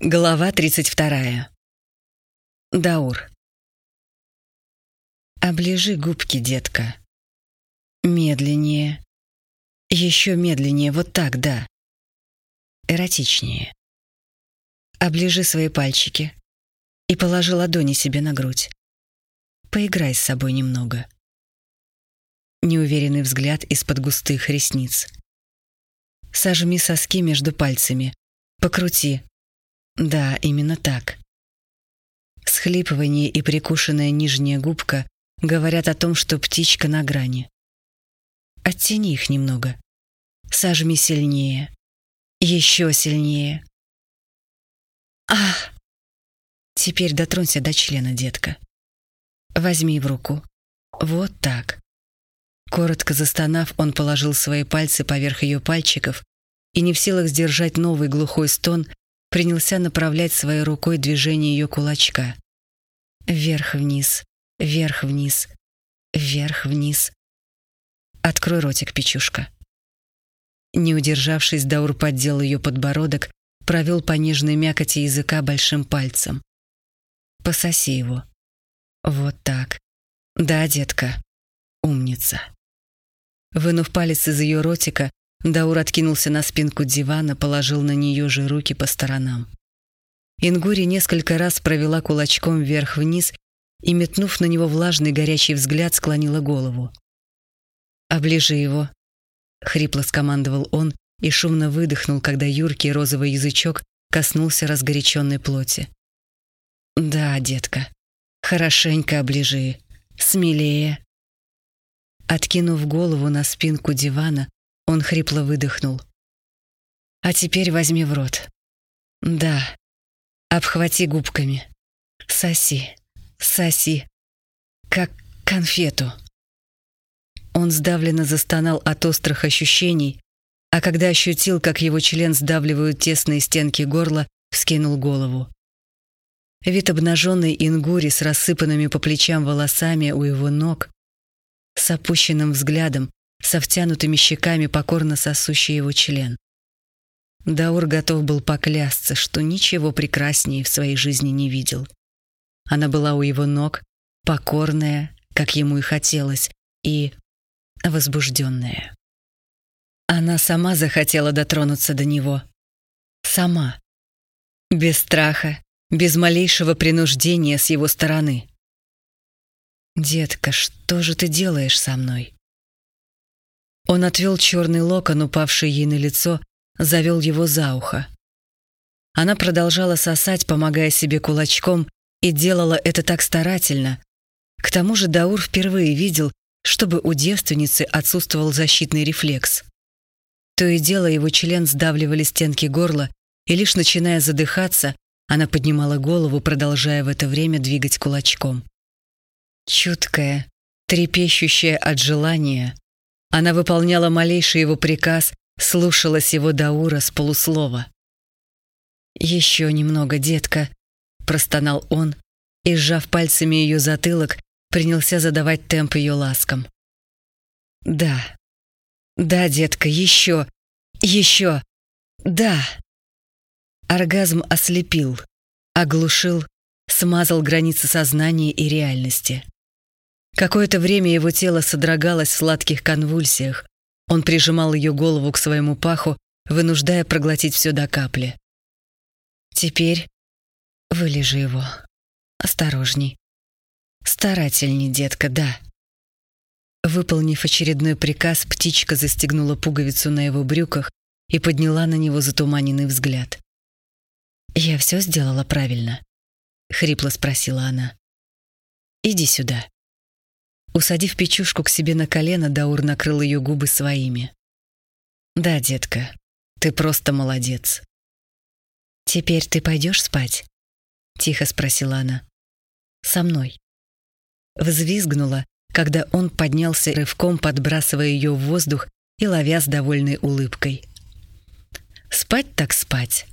Глава 32. Даур. Оближи губки, детка. Медленнее. Еще медленнее, вот так, да. Эротичнее. Оближи свои пальчики и положи ладони себе на грудь. Поиграй с собой немного. Неуверенный взгляд из-под густых ресниц. Сожми соски между пальцами. Покрути, да, именно так. Схлипывание и прикушенная нижняя губка говорят о том, что птичка на грани. Оттяни их немного. Сожми сильнее. Еще сильнее. Ах! Теперь дотронься до члена, детка. Возьми в руку. Вот так. Коротко застонав, он положил свои пальцы поверх ее пальчиков и, не в силах сдержать новый глухой стон, принялся направлять своей рукой движение ее кулачка. Вверх-вниз, вверх-вниз, вверх-вниз. Открой ротик, печушка. Не удержавшись, Даур поддел ее подбородок, провел по нежной мякоти языка большим пальцем. Пососи его. Вот так. Да, детка. Умница. Вынув палец из ее ротика, Даур откинулся на спинку дивана, положил на нее же руки по сторонам. Ингури несколько раз провела кулачком вверх-вниз и, метнув на него влажный горячий взгляд, склонила голову. «Оближи его», — хрипло скомандовал он и шумно выдохнул, когда юркий розовый язычок коснулся разгоряченной плоти. «Да, детка, хорошенько оближи, смелее». Откинув голову на спинку дивана, он хрипло выдохнул. «А теперь возьми в рот. Да, обхвати губками. Соси, соси, как конфету». Он сдавленно застонал от острых ощущений, а когда ощутил, как его член сдавливают тесные стенки горла, вскинул голову. Вид обнаженной ингури с рассыпанными по плечам волосами у его ног, с опущенным взглядом, со втянутыми щеками, покорно сосущий его член. Даур готов был поклясться, что ничего прекраснее в своей жизни не видел. Она была у его ног, покорная, как ему и хотелось, и возбужденная. Она сама захотела дотронуться до него. Сама. Без страха, без малейшего принуждения с его стороны. «Детка, что же ты делаешь со мной?» Он отвел черный локон, упавший ей на лицо, завел его за ухо. Она продолжала сосать, помогая себе кулачком, и делала это так старательно. К тому же Даур впервые видел, чтобы у девственницы отсутствовал защитный рефлекс. То и дело его член сдавливали стенки горла, и лишь начиная задыхаться, она поднимала голову, продолжая в это время двигать кулачком. Чуткая, трепещущая от желания, она выполняла малейший его приказ, слушалась его Даура с полуслова. «Еще немного, детка», — простонал он и, сжав пальцами ее затылок, принялся задавать темп ее ласкам. «Да, да, детка, еще, еще, да». Оргазм ослепил, оглушил, смазал границы сознания и реальности. Какое-то время его тело содрогалось в сладких конвульсиях. Он прижимал ее голову к своему паху, вынуждая проглотить все до капли. «Теперь вылежи его. Осторожней. Старательней, детка, да». Выполнив очередной приказ, птичка застегнула пуговицу на его брюках и подняла на него затуманенный взгляд. «Я все сделала правильно?» — хрипло спросила она. «Иди сюда». Усадив печушку к себе на колено, Даур накрыл ее губы своими. «Да, детка, ты просто молодец». «Теперь ты пойдешь спать?» — тихо спросила она. «Со мной». Взвизгнула, когда он поднялся рывком, подбрасывая ее в воздух и ловя с довольной улыбкой. «Спать так спать!»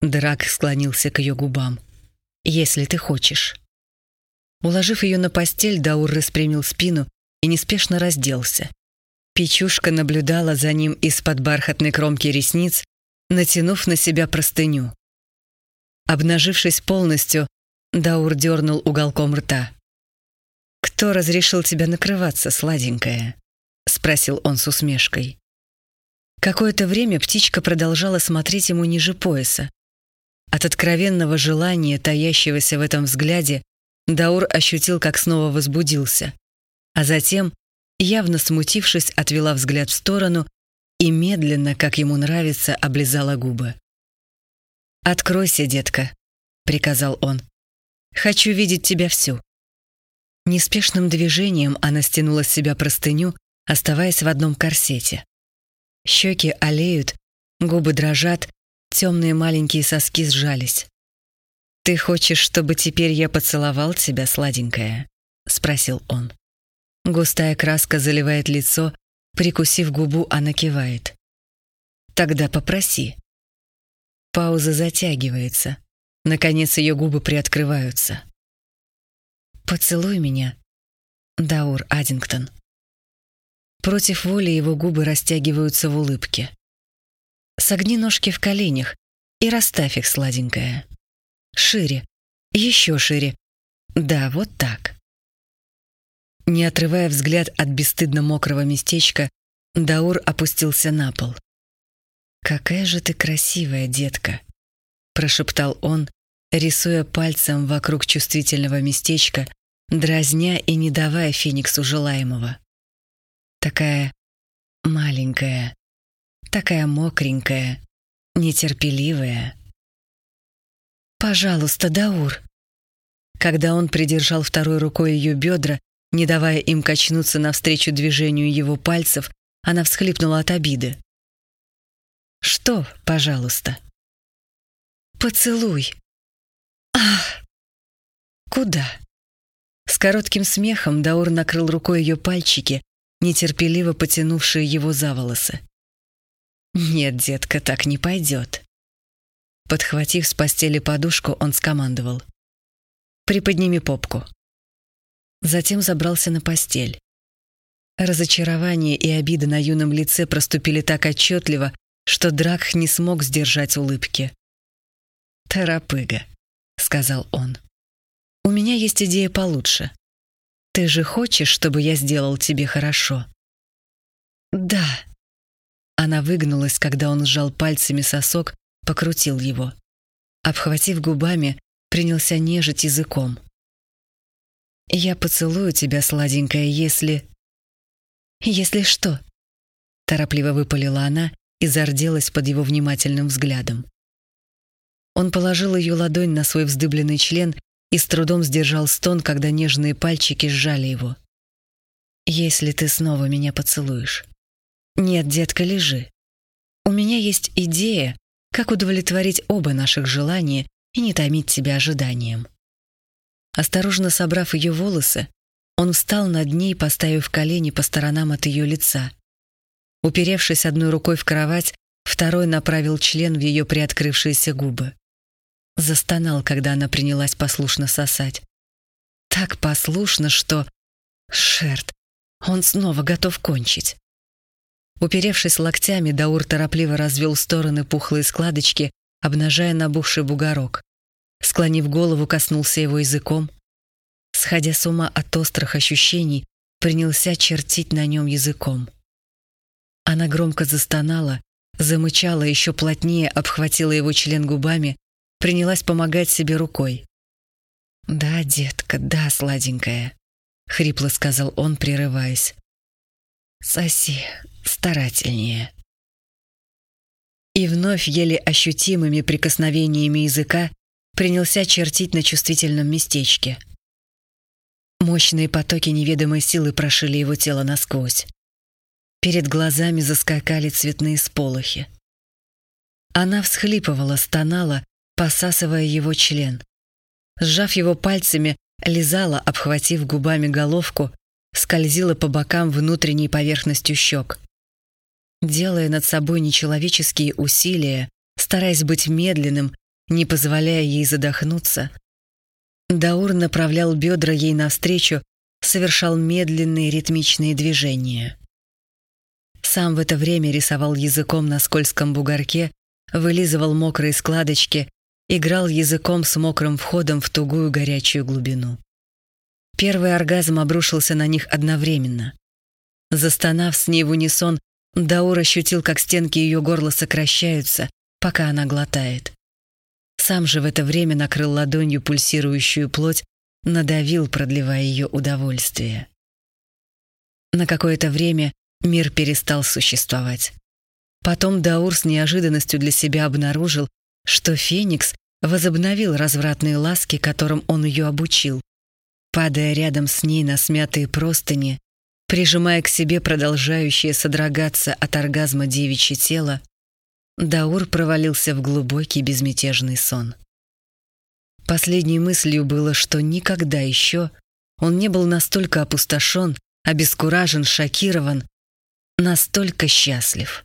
Драк склонился к ее губам. «Если ты хочешь». Уложив ее на постель, Даур распрямил спину и неспешно разделся. Печушка наблюдала за ним из-под бархатной кромки ресниц, натянув на себя простыню. Обнажившись полностью, Даур дернул уголком рта. «Кто разрешил тебя накрываться, сладенькая?» — спросил он с усмешкой. Какое-то время птичка продолжала смотреть ему ниже пояса. От откровенного желания, таящегося в этом взгляде, Даур ощутил, как снова возбудился. А затем, явно смутившись, отвела взгляд в сторону и медленно, как ему нравится, облизала губы. «Откройся, детка», — приказал он. «Хочу видеть тебя всю». Неспешным движением она стянула с себя простыню, оставаясь в одном корсете. Щеки олеют, губы дрожат, темные маленькие соски сжались. «Ты хочешь, чтобы теперь я поцеловал тебя, сладенькая?» — спросил он. Густая краска заливает лицо, прикусив губу, она кивает. «Тогда попроси». Пауза затягивается. Наконец ее губы приоткрываются. «Поцелуй меня, Даур Аддингтон». Против воли его губы растягиваются в улыбке. Согни ножки в коленях и расставь их, сладенькая. Шире, еще шире. Да, вот так. Не отрывая взгляд от бесстыдно мокрого местечка, Даур опустился на пол. «Какая же ты красивая, детка!» — прошептал он, рисуя пальцем вокруг чувствительного местечка, дразня и не давая Фениксу желаемого. Такая маленькая, такая мокренькая, нетерпеливая. «Пожалуйста, Даур!» Когда он придержал второй рукой ее бедра, не давая им качнуться навстречу движению его пальцев, она всхлипнула от обиды. «Что, пожалуйста?» «Поцелуй!» «Ах! Куда?» С коротким смехом Даур накрыл рукой ее пальчики, нетерпеливо потянувшие его за волосы. «Нет, детка, так не пойдет». Подхватив с постели подушку, он скомандовал. «Приподними попку». Затем забрался на постель. Разочарование и обида на юном лице проступили так отчетливо, что Дракх не смог сдержать улыбки. «Торопыга», — сказал он. «У меня есть идея получше. Ты же хочешь, чтобы я сделал тебе хорошо?» «Да». Она выгнулась, когда он сжал пальцами сосок, покрутил его. Обхватив губами, принялся нежить языком. «Я поцелую тебя, сладенькая, если...» «Если что?» Торопливо выпалила она и зарделась под его внимательным взглядом. Он положил ее ладонь на свой вздыбленный член и с трудом сдержал стон, когда нежные пальчики сжали его. «Если ты снова меня поцелуешь». «Нет, детка, лежи. У меня есть идея, как удовлетворить оба наших желания и не томить тебя ожиданием». Осторожно собрав ее волосы, он встал над ней, поставив колени по сторонам от ее лица. Уперевшись одной рукой в кровать, второй направил член в ее приоткрывшиеся губы. Застонал, когда она принялась послушно сосать. Так послушно, что... Шерт, он снова готов кончить. Уперевшись локтями, Даур торопливо развел стороны пухлые складочки, обнажая набухший бугорок. Склонив голову, коснулся его языком. Сходя с ума от острых ощущений, принялся чертить на нем языком. Она громко застонала, замычала, еще плотнее обхватила его член губами, принялась помогать себе рукой. «Да, детка, да, сладенькая», — хрипло сказал он, прерываясь. «Соси старательнее». И вновь еле ощутимыми прикосновениями языка принялся чертить на чувствительном местечке. Мощные потоки неведомой силы прошили его тело насквозь. Перед глазами заскакали цветные сполохи. Она всхлипывала, стонала, посасывая его член. Сжав его пальцами, лизала, обхватив губами головку, скользила по бокам внутренней поверхностью щек. Делая над собой нечеловеческие усилия, стараясь быть медленным, не позволяя ей задохнуться, Даур направлял бедра ей навстречу, совершал медленные ритмичные движения. Сам в это время рисовал языком на скользком бугорке, вылизывал мокрые складочки, играл языком с мокрым входом в тугую горячую глубину. Первый оргазм обрушился на них одновременно. Застонав с ней в унисон, Даур ощутил, как стенки ее горла сокращаются, пока она глотает. Сам же в это время накрыл ладонью пульсирующую плоть, надавил, продлевая ее удовольствие. На какое-то время мир перестал существовать. Потом Даур с неожиданностью для себя обнаружил, что Феникс возобновил развратные ласки, которым он ее обучил. Падая рядом с ней на смятые простыни, прижимая к себе продолжающее содрогаться от оргазма девичье тело, Даур провалился в глубокий безмятежный сон. Последней мыслью было, что никогда еще он не был настолько опустошен, обескуражен, шокирован, настолько счастлив.